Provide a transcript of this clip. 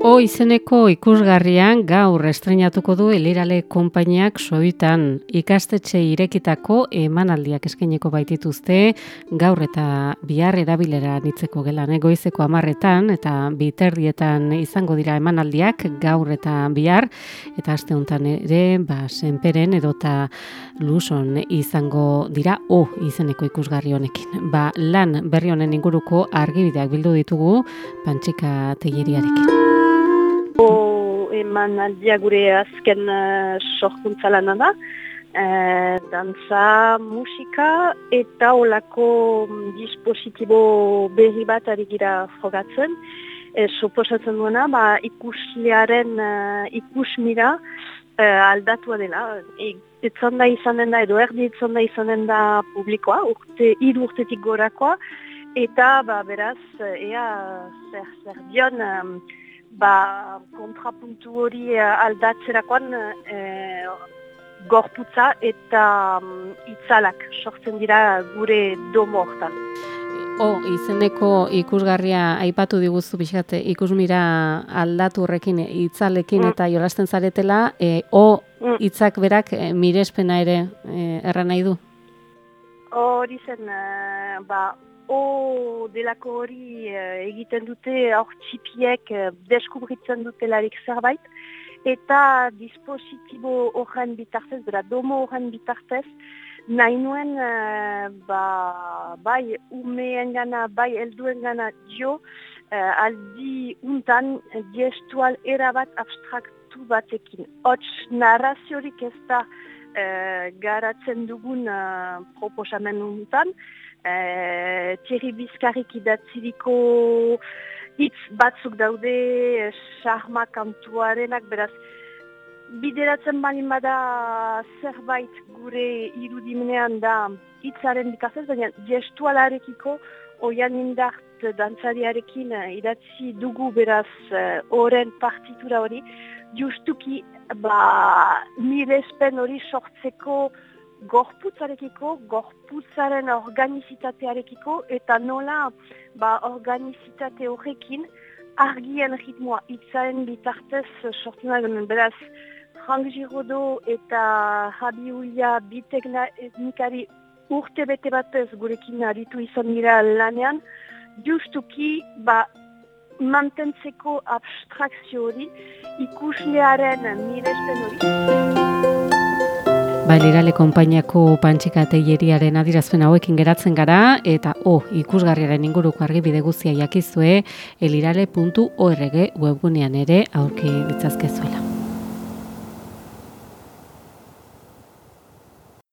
O izeneko ikusgarrian gaur estrenatuko du Elirale konpainiak soitan. Ikastetxe irekitako emanaldiak eskaineko baitituzte gaur eta bihar erabilera nitzeko gelan egoizeko amarretan eta biterdietan izango dira emanaldiak gaur eta bihar. Eta aste honetan ere ba, senperen edota luson izango dira o izeneko ikusgarri honekin. Ba, lan berri honen inguruko argibideak bildu ditugu pantxika tegiriarekin eman aldia gure azken uh, sorkuntza lana da. Uh, dantza, musika eta olako mm, dispositibo berri bat ari gira frogatzen. E, Soposatzen duena, ba, ikuslearen uh, ikusmira uh, aldatua dela. E, etzan da izan da, edo erdi etzan da izan da publikoa, urte, iru urtetik gorakoa, eta ba, beraz, ea zer, zer dion, ba, kontrapuntu hori eh, aldatzerakoan e, gorputza eta um, itzalak sortzen dira gure domo hortan. O, izeneko ikusgarria aipatu diguzu bixate, ikusmira aldatu horrekin itzalekin mm. eta jolasten zaretela, e, o mm. hitzak berak e, mirespena ere e, erran nahi du? Hori zen, ba, o delako hori uh, egiten dute aur txipiek uh, deskubritzen dutelarik zerbait, eta dispositibo horren bitartez, bera domo horren bitartez, nahi nuen uh, ba, bai umeen gana, bai elduen gana dio, uh, aldi untan gestual erabat abstraktu batekin. Hots narraziorik ez da uh, garatzen dugun uh, proposamen untan, Thierry Bizkarrik idatziriko hitz batzuk daude, sarma kantuarenak, beraz, bideratzen balin bada zerbait gure irudimenean da hitzaren bikazez, baina gestualarekiko oian indart dantzariarekin idatzi dugu beraz horren partitura hori, justuki ba, mirespen hori sortzeko gorputzarekiko, gorputzaren organizitatearekiko, eta nola ba, organizitate horrekin argien ritmoa itzaren bitartez sortu nahi beraz, Frank Girodo eta Jabi Uia biteknikari urte bete batez gurekin aritu izan dira lanean, justuki ba, mantentzeko abstrakzio hori, ikuslearen miresten hori. Ba, lirale konpainiako pantxika teieriaren adirazpen hauekin geratzen gara, eta oh, ikusgarriaren inguruko argibide guzia jakizue, elirale.org webgunean ere aurki ditzazkezuela.